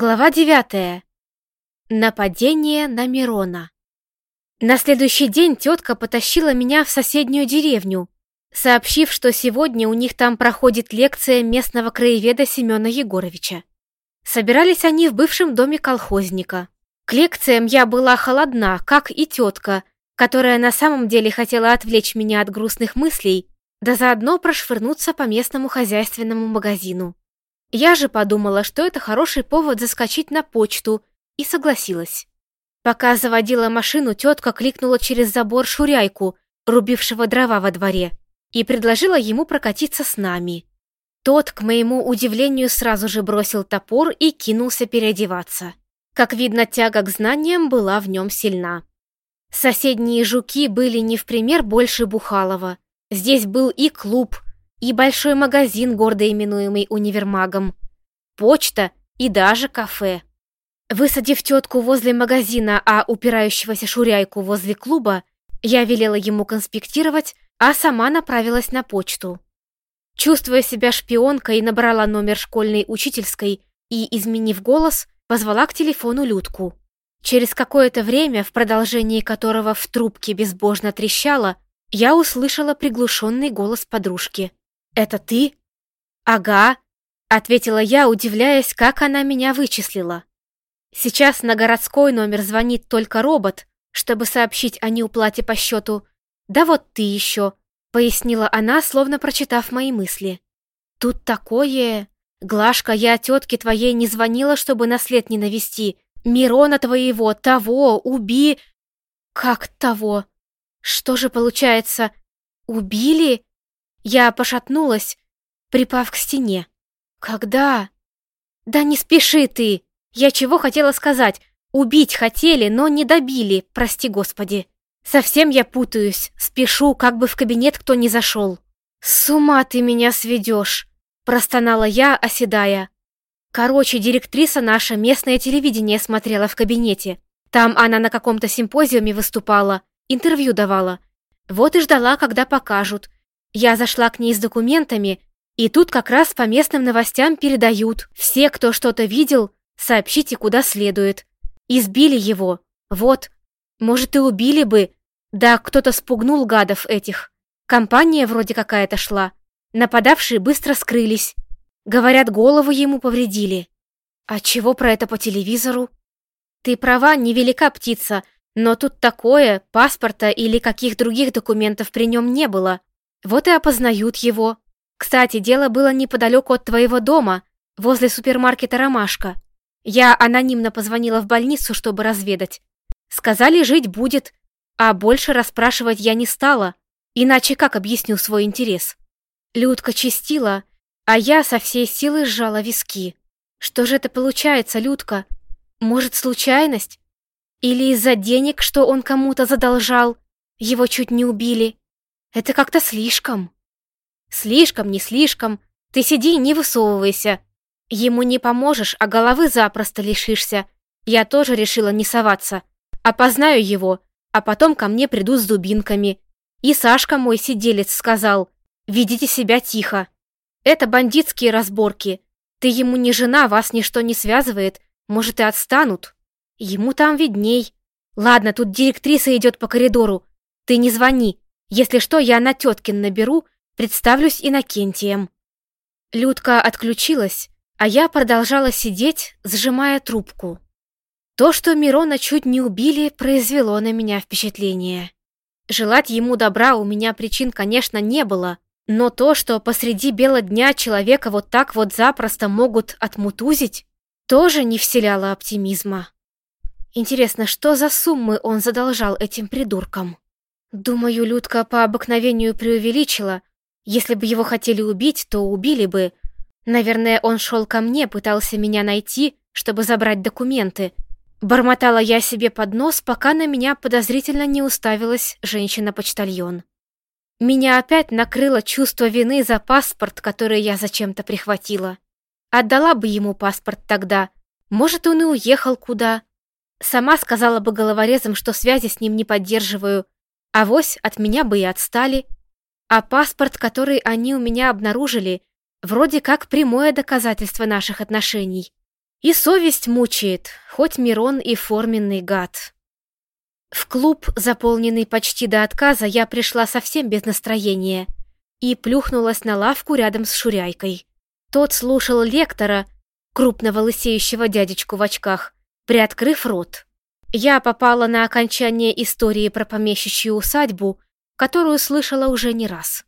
Глава девятая. Нападение на Мирона. На следующий день тетка потащила меня в соседнюю деревню, сообщив, что сегодня у них там проходит лекция местного краеведа Семена Егоровича. Собирались они в бывшем доме колхозника. К лекциям я была холодна, как и тетка, которая на самом деле хотела отвлечь меня от грустных мыслей, да заодно прошвырнуться по местному хозяйственному магазину. Я же подумала, что это хороший повод заскочить на почту, и согласилась. Пока заводила машину, тетка кликнула через забор Шуряйку, рубившего дрова во дворе, и предложила ему прокатиться с нами. Тот, к моему удивлению, сразу же бросил топор и кинулся переодеваться. Как видно, тяга к знаниям была в нем сильна. Соседние жуки были не в пример больше Бухалова. Здесь был и клуб, и большой магазин, гордо именуемый универмагом, почта и даже кафе. Высадив тетку возле магазина, а упирающегося шуряйку возле клуба, я велела ему конспектировать, а сама направилась на почту. Чувствуя себя шпионкой, набрала номер школьной учительской и, изменив голос, позвала к телефону Людку. Через какое-то время, в продолжении которого в трубке безбожно трещало, я услышала приглушенный голос подружки. «Это ты?» «Ага», — ответила я, удивляясь, как она меня вычислила. Сейчас на городской номер звонит только робот, чтобы сообщить о неуплате по счету. «Да вот ты еще», — пояснила она, словно прочитав мои мысли. «Тут такое... Глашка, я тетке твоей не звонила, чтобы наслед не навести. Мирона твоего, того, уби...» «Как того? Что же получается? Убили?» Я пошатнулась, припав к стене. «Когда?» «Да не спеши ты! Я чего хотела сказать? Убить хотели, но не добили, прости господи. Совсем я путаюсь, спешу, как бы в кабинет кто не зашел». «С ума ты меня сведешь!» Простонала я, оседая. Короче, директриса наша местное телевидение смотрела в кабинете. Там она на каком-то симпозиуме выступала, интервью давала. Вот и ждала, когда покажут. Я зашла к ней с документами, и тут как раз по местным новостям передают. Все, кто что-то видел, сообщите, куда следует. Избили его. Вот. Может, и убили бы. Да, кто-то спугнул гадов этих. Компания вроде какая-то шла. Нападавшие быстро скрылись. Говорят, голову ему повредили. А чего про это по телевизору? Ты права, невелика птица, но тут такое, паспорта или каких других документов при нем не было. Вот и опознают его. Кстати, дело было неподалеку от твоего дома, возле супермаркета «Ромашка». Я анонимно позвонила в больницу, чтобы разведать. Сказали, жить будет, а больше расспрашивать я не стала, иначе как объясню свой интерес? Людка чистила, а я со всей силы сжала виски. Что же это получается, Людка? Может, случайность? Или из-за денег, что он кому-то задолжал, его чуть не убили? Это как-то слишком. Слишком, не слишком. Ты сиди не высовывайся. Ему не поможешь, а головы запросто лишишься. Я тоже решила не соваться. Опознаю его, а потом ко мне придут с дубинками. И Сашка мой сиделец сказал, ведите себя тихо. Это бандитские разборки. Ты ему не жена, вас ничто не связывает. Может, и отстанут. Ему там видней. Ладно, тут директриса идет по коридору. Ты не звони, если что, я на теткин наберу, представлюсь Иннокентием». Людка отключилась, а я продолжала сидеть, сжимая трубку. То, что Мирона чуть не убили, произвело на меня впечатление. Желать ему добра у меня причин, конечно, не было, но то, что посреди бела дня человека вот так вот запросто могут отмутузить, тоже не вселяло оптимизма. Интересно, что за суммы он задолжал этим придуркам? Думаю, Людка по обыкновению преувеличила. Если бы его хотели убить, то убили бы. Наверное, он шел ко мне, пытался меня найти, чтобы забрать документы. Бормотала я себе под нос, пока на меня подозрительно не уставилась женщина-почтальон. Меня опять накрыло чувство вины за паспорт, который я зачем-то прихватила. Отдала бы ему паспорт тогда. Может, он и уехал куда. Сама сказала бы головорезам, что связи с ним не поддерживаю, Авось от меня бы и отстали. А паспорт, который они у меня обнаружили, вроде как прямое доказательство наших отношений. И совесть мучает, хоть Мирон и форменный гад. В клуб, заполненный почти до отказа, я пришла совсем без настроения и плюхнулась на лавку рядом с Шуряйкой. Тот слушал лектора, крупного лысеющего дядечку в очках, приоткрыв рот. Я попала на окончание истории про помещичью усадьбу, которую слышала уже не раз.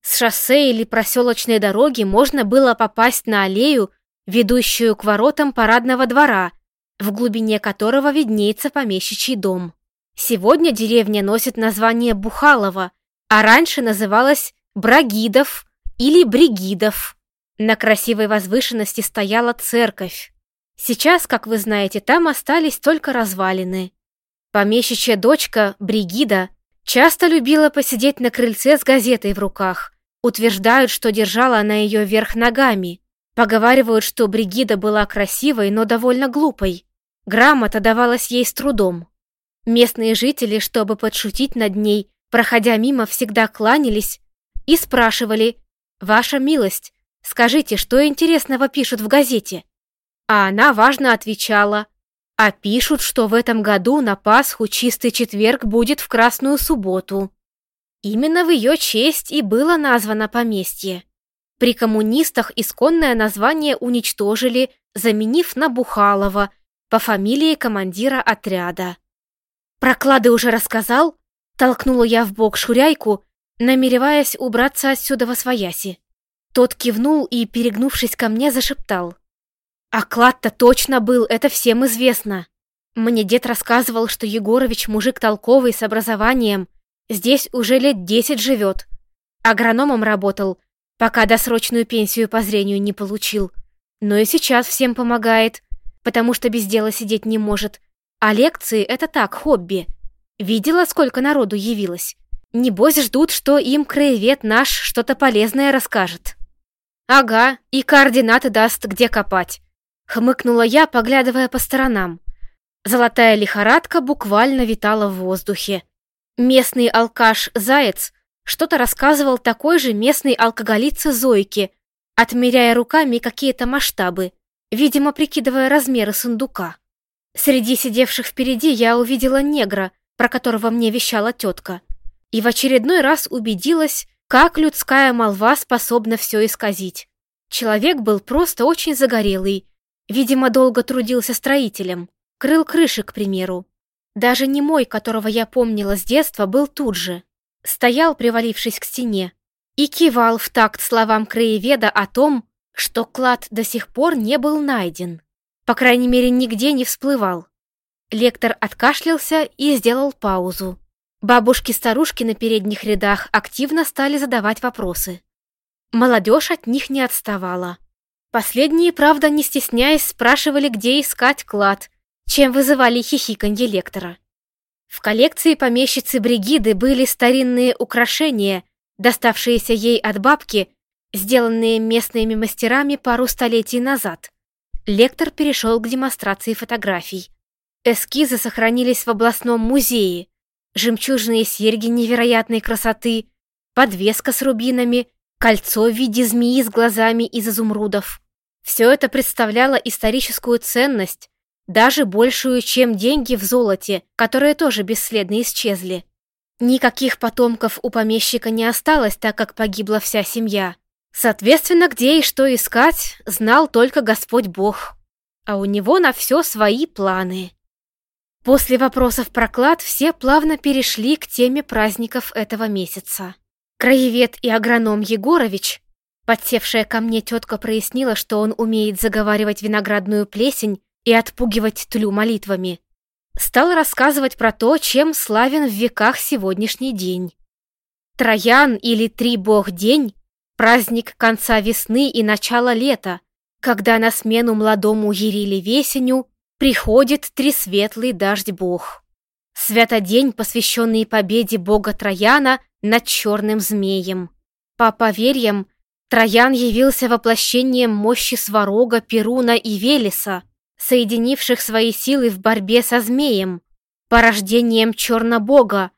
С шоссе или проселочной дороги можно было попасть на аллею, ведущую к воротам парадного двора, в глубине которого виднеется помещичий дом. Сегодня деревня носит название Бухалова, а раньше называлась Брагидов или Бригидов. На красивой возвышенности стояла церковь. Сейчас, как вы знаете, там остались только развалины. Помещичья дочка, Бригида, часто любила посидеть на крыльце с газетой в руках. Утверждают, что держала она ее вверх ногами. Поговаривают, что Бригида была красивой, но довольно глупой. Грамота давалась ей с трудом. Местные жители, чтобы подшутить над ней, проходя мимо, всегда кланялись и спрашивали «Ваша милость, скажите, что интересного пишут в газете?» А она важно отвечала «А пишут, что в этом году на Пасху чистый четверг будет в Красную субботу». Именно в ее честь и было названо поместье. При коммунистах исконное название уничтожили, заменив на Бухалова – по фамилии командира отряда. «Проклады уже рассказал?» Толкнула я в бок Шуряйку, намереваясь убраться отсюда во свояси. Тот кивнул и, перегнувшись ко мне, зашептал. «А клад-то точно был, это всем известно. Мне дед рассказывал, что Егорович мужик толковый, с образованием. Здесь уже лет десять живет. Агрономом работал, пока досрочную пенсию по зрению не получил. Но и сейчас всем помогает потому что без дела сидеть не может. А лекции — это так, хобби. Видела, сколько народу явилось? Небось ждут, что им краевед наш что-то полезное расскажет. Ага, и координаты даст, где копать. Хмыкнула я, поглядывая по сторонам. Золотая лихорадка буквально витала в воздухе. Местный алкаш Заяц что-то рассказывал такой же местной алкоголице Зойке, отмеряя руками какие-то масштабы видимо, прикидывая размеры сундука. Среди сидевших впереди я увидела негра, про которого мне вещала тетка, и в очередной раз убедилась, как людская молва способна все исказить. Человек был просто очень загорелый, видимо, долго трудился строителем, крыл крыши, к примеру. Даже не мой, которого я помнила с детства, был тут же. Стоял, привалившись к стене, и кивал в такт словам краеведа о том, что клад до сих пор не был найден. По крайней мере, нигде не всплывал. Лектор откашлялся и сделал паузу. Бабушки-старушки на передних рядах активно стали задавать вопросы. Молодежь от них не отставала. Последние, правда, не стесняясь, спрашивали, где искать клад, чем вызывали хихиканье лектора. В коллекции помещицы Бригиды были старинные украшения, доставшиеся ей от бабки сделанные местными мастерами пару столетий назад. Лектор перешел к демонстрации фотографий. Эскизы сохранились в областном музее. Жемчужные серьги невероятной красоты, подвеска с рубинами, кольцо в виде змеи с глазами из изумрудов. Все это представляло историческую ценность, даже большую, чем деньги в золоте, которые тоже бесследно исчезли. Никаких потомков у помещика не осталось, так как погибла вся семья. Соответственно, где и что искать, знал только Господь Бог. А у него на все свои планы. После вопросов про клад все плавно перешли к теме праздников этого месяца. Краевед и агроном Егорович, подсевшая ко мне тетка прояснила, что он умеет заговаривать виноградную плесень и отпугивать тлю молитвами, стал рассказывать про то, чем славен в веках сегодняшний день. Троян или Три Бог день Праздник конца весны и начала лета, когда на смену молодому Ериле Весеню приходит тресветлый дождь бог. Святодень, посвященный победе бога Трояна над черным змеем. По поверьям, Троян явился воплощением мощи Сварога, Перуна и Велеса, соединивших свои силы в борьбе со змеем, порождением Чернобога,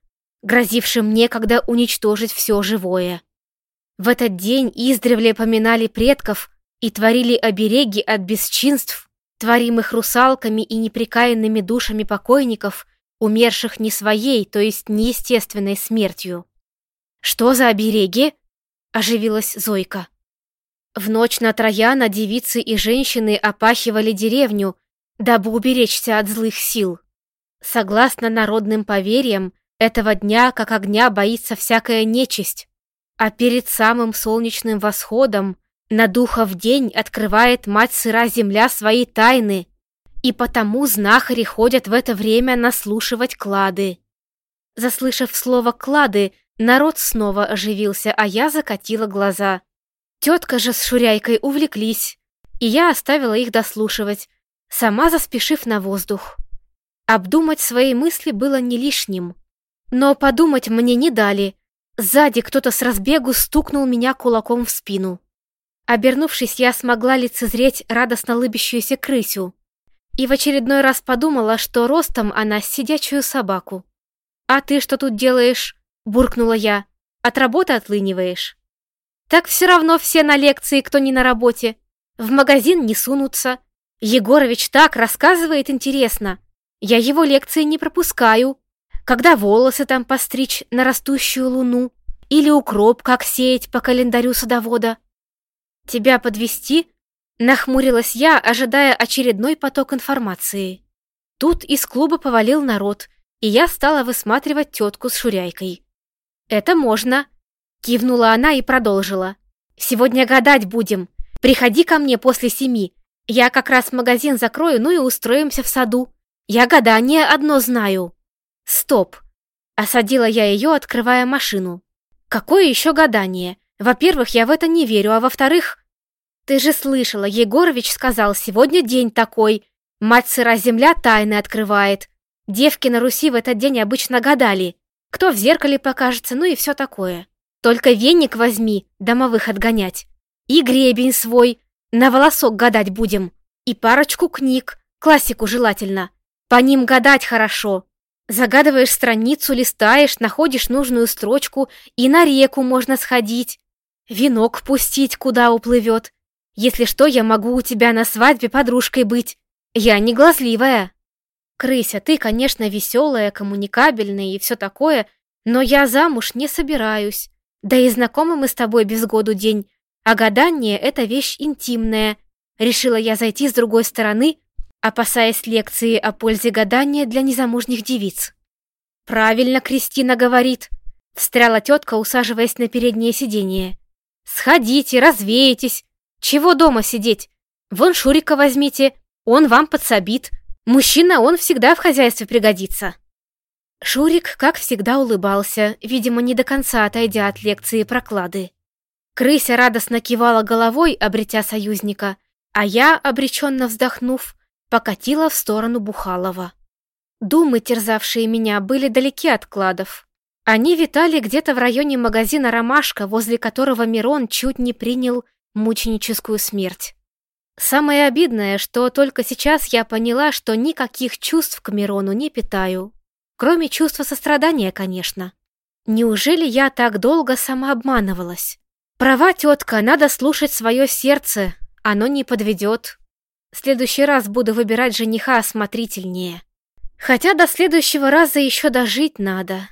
грозившим некогда уничтожить все живое. В этот день издревле поминали предков и творили обереги от бесчинств творимых русалками и неприкаянными душами покойников, умерших не своей, то есть неестественной смертью. «Что за обереги?» — оживилась Зойка. В ночь на Трояна девицы и женщины опахивали деревню, дабы уберечься от злых сил. Согласно народным поверьям, этого дня, как огня, боится всякая нечисть, а перед самым солнечным восходом на духов день открывает мать сыра земля свои тайны, и потому знахари ходят в это время наслушивать клады. Заслышав слово «клады», народ снова оживился, а я закатила глаза. Тетка же с Шуряйкой увлеклись, и я оставила их дослушивать, сама заспешив на воздух. Обдумать свои мысли было не лишним. Но подумать мне не дали. Сзади кто-то с разбегу стукнул меня кулаком в спину. Обернувшись, я смогла лицезреть радостно лыбящуюся крысю. И в очередной раз подумала, что ростом она сидячую собаку. «А ты что тут делаешь?» – буркнула я. «От работы отлыниваешь?» «Так все равно все на лекции, кто не на работе. В магазин не сунутся. Егорович так рассказывает интересно. Я его лекции не пропускаю. Когда волосы там постричь на растущую луну, или укроп как сеять по календарю садовода». «Тебя подвести? Нахмурилась я, ожидая очередной поток информации. Тут из клуба повалил народ, и я стала высматривать тетку с шуряйкой. «Это можно», — кивнула она и продолжила. «Сегодня гадать будем. Приходи ко мне после семи. Я как раз магазин закрою, ну и устроимся в саду. Я гадание одно знаю». «Стоп!» — осадила я ее, открывая машину. «Какое еще гадание? Во-первых, я в это не верю, а во-вторых, «Ты же слышала, Егорович сказал, сегодня день такой. Мать сыра земля тайны открывает. Девки на Руси в этот день обычно гадали. Кто в зеркале покажется, ну и все такое. Только веник возьми, домовых отгонять. И гребень свой, на волосок гадать будем. И парочку книг, классику желательно. По ним гадать хорошо. Загадываешь страницу, листаешь, находишь нужную строчку, и на реку можно сходить. Венок пустить, куда уплывет. Если что, я могу у тебя на свадьбе подружкой быть. Я не глазливая. Крыся, ты, конечно, веселая, коммуникабельная и все такое, но я замуж не собираюсь. Да и знакомы мы с тобой без году день, а гадание — это вещь интимная. Решила я зайти с другой стороны, опасаясь лекции о пользе гадания для незамужних девиц. «Правильно Кристина говорит», — встряла тетка, усаживаясь на переднее сиденье. «Сходите, развеетесь, чего дома сидеть? Вон Шурика возьмите, он вам подсобит. Мужчина, он всегда в хозяйстве пригодится». Шурик, как всегда, улыбался, видимо, не до конца отойдя от лекции проклады. Крыся радостно кивала головой, обретя союзника, а я, обреченно вздохнув, покатила в сторону Бухалова. Думы, терзавшие меня, были далеки от кладов. Они витали где-то в районе магазина «Ромашка», возле которого Мирон чуть не принял мученическую смерть. Самое обидное, что только сейчас я поняла, что никаких чувств к Мирону не питаю. Кроме чувства сострадания, конечно. Неужели я так долго самообманывалась? Права, тетка, надо слушать свое сердце, оно не подведет. В следующий раз буду выбирать жениха осмотрительнее. Хотя до следующего раза еще дожить надо.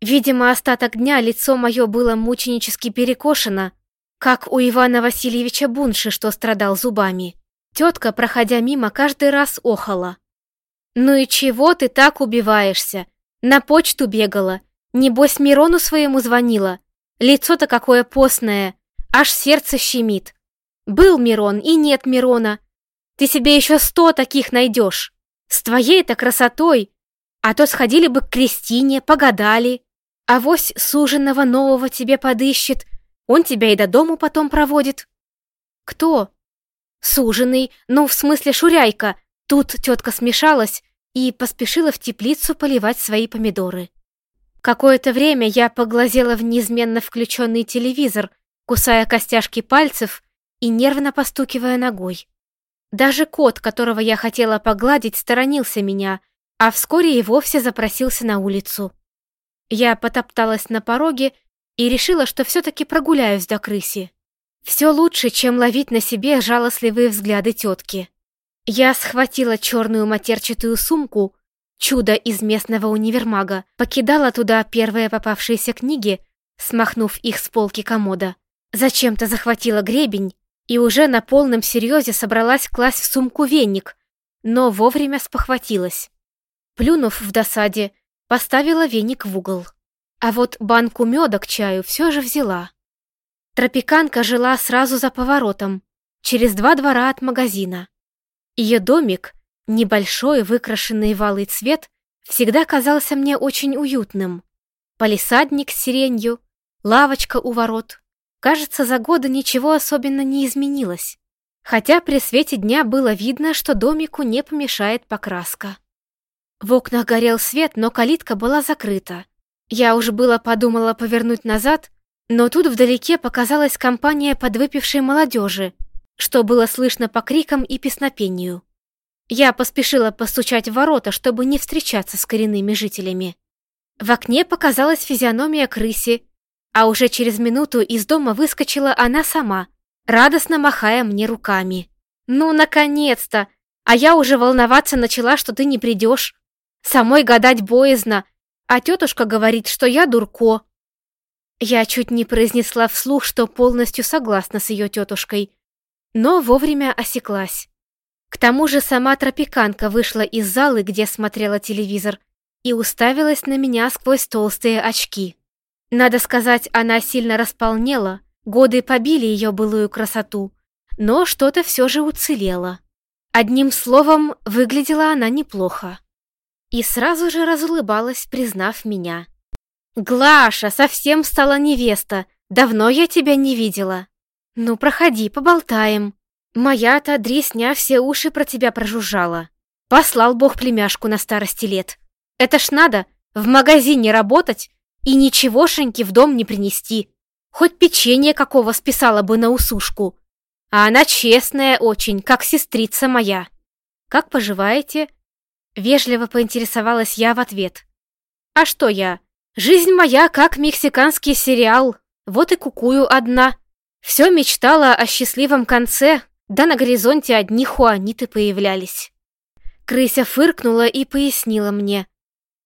Видимо, остаток дня лицо мое было мученически перекошено, как у Ивана Васильевича Бунши, что страдал зубами. Тетка, проходя мимо, каждый раз охала. «Ну и чего ты так убиваешься? На почту бегала. Небось, Мирону своему звонила. Лицо-то какое постное, аж сердце щемит. Был Мирон и нет Мирона. Ты себе еще сто таких найдешь. С твоей-то красотой. А то сходили бы к Кристине, погадали. Авось суженого нового тебе подыщет, он тебя и до дому потом проводит. Кто? Суженый, ну, в смысле Шуряйка. Тут тетка смешалась и поспешила в теплицу поливать свои помидоры. Какое-то время я поглазела в неизменно включенный телевизор, кусая костяшки пальцев и нервно постукивая ногой. Даже кот, которого я хотела погладить, сторонился меня, а вскоре и вовсе запросился на улицу. Я потопталась на пороге и решила, что все-таки прогуляюсь до крыси. Все лучше, чем ловить на себе жалостливые взгляды тетки. Я схватила черную матерчатую сумку, чудо из местного универмага, покидала туда первые попавшиеся книги, смахнув их с полки комода. Зачем-то захватила гребень и уже на полном серьезе собралась класть в сумку веник, но вовремя спохватилась. Плюнув в досаде, поставила веник в угол. А вот банку меда к чаю все же взяла. Тропиканка жила сразу за поворотом, через два двора от магазина. Ее домик, небольшой, выкрашенный в алый цвет, всегда казался мне очень уютным. Полисадник с сиренью, лавочка у ворот. Кажется, за годы ничего особенно не изменилось. Хотя при свете дня было видно, что домику не помешает покраска. В окнах горел свет, но калитка была закрыта. Я уж было подумала повернуть назад, но тут вдалеке показалась компания подвыпившей молодежи, что было слышно по крикам и песнопению. Я поспешила постучать в ворота, чтобы не встречаться с коренными жителями. В окне показалась физиономия крыси, а уже через минуту из дома выскочила она сама, радостно махая мне руками. «Ну, наконец-то! А я уже волноваться начала, что ты не придешь. Самой гадать боязно, а тетушка говорит, что я дурко». Я чуть не произнесла вслух, что полностью согласна с ее тетушкой, но вовремя осеклась. К тому же сама тропиканка вышла из залы, где смотрела телевизор, и уставилась на меня сквозь толстые очки. Надо сказать, она сильно располнела, годы побили ее былую красоту, но что-то все же уцелело. Одним словом, выглядела она неплохо. И сразу же разулыбалась, признав меня. «Глаша, совсем стала невеста, давно я тебя не видела. Ну, проходи, поболтаем». Моя-то дресня все уши про тебя прожужжала. Послал бог племяшку на старости лет. Это ж надо, в магазине работать и ничегошеньки в дом не принести. Хоть печенье какого списала бы на усушку. А она честная очень, как сестрица моя. Как поживаете? Вежливо поинтересовалась я в ответ. А что я? Жизнь моя как мексиканский сериал. Вот и кукую одна. Все мечтала о счастливом конце, да на горизонте одни хуаниты появлялись. Крыся фыркнула и пояснила мне.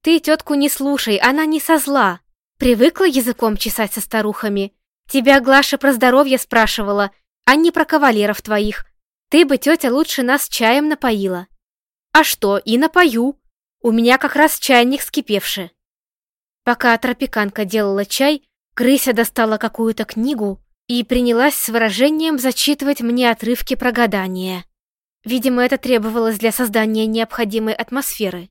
«Ты тетку не слушай, она не со зла. Привыкла языком чесать со старухами. Тебя Глаша про здоровье спрашивала, а не про кавалеров твоих. Ты бы, тетя, лучше нас чаем напоила». «А что, и напою. У меня как раз чайник скипевший». Пока тропиканка делала чай, крыся достала какую-то книгу, и принялась с выражением зачитывать мне отрывки про гадания. Видимо, это требовалось для создания необходимой атмосферы.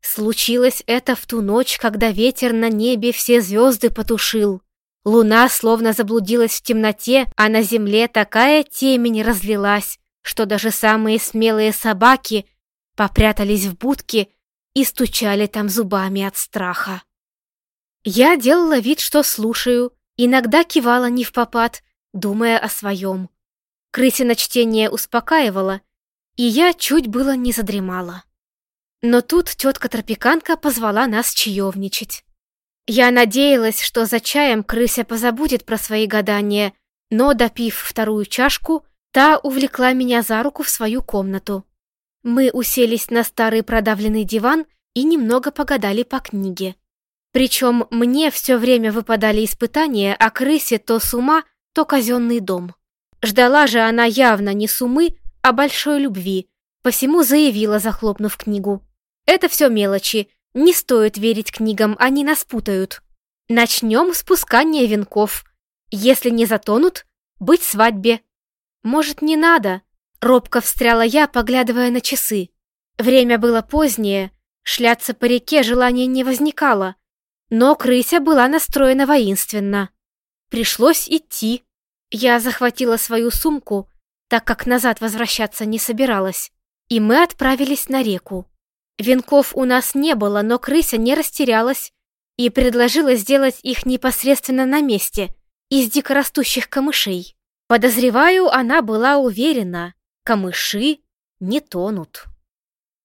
Случилось это в ту ночь, когда ветер на небе все звезды потушил. Луна словно заблудилась в темноте, а на земле такая темень разлилась, что даже самые смелые собаки попрятались в будки и стучали там зубами от страха. Я делала вид, что слушаю, Иногда кивала не в попад, думая о своем. Крысино чтение успокаивало, и я чуть было не задремала. Но тут тетка-тропиканка позвала нас чаевничать. Я надеялась, что за чаем крыся позабудет про свои гадания, но, допив вторую чашку, та увлекла меня за руку в свою комнату. Мы уселись на старый продавленный диван и немного погадали по книге. Причем мне все время выпадали испытания о крысе то с ума, то казенный дом. Ждала же она явно не сумы, а большой любви, посему заявила, захлопнув книгу. Это все мелочи, не стоит верить книгам, они нас путают. Начнем с венков. Если не затонут, быть свадьбе. Может, не надо? Робко встряла я, поглядывая на часы. Время было позднее, шляться по реке желания не возникало. Но крыся была настроена воинственно. Пришлось идти. Я захватила свою сумку, так как назад возвращаться не собиралась, и мы отправились на реку. Венков у нас не было, но крыся не растерялась и предложила сделать их непосредственно на месте, из дикорастущих камышей. Подозреваю, она была уверена, камыши не тонут.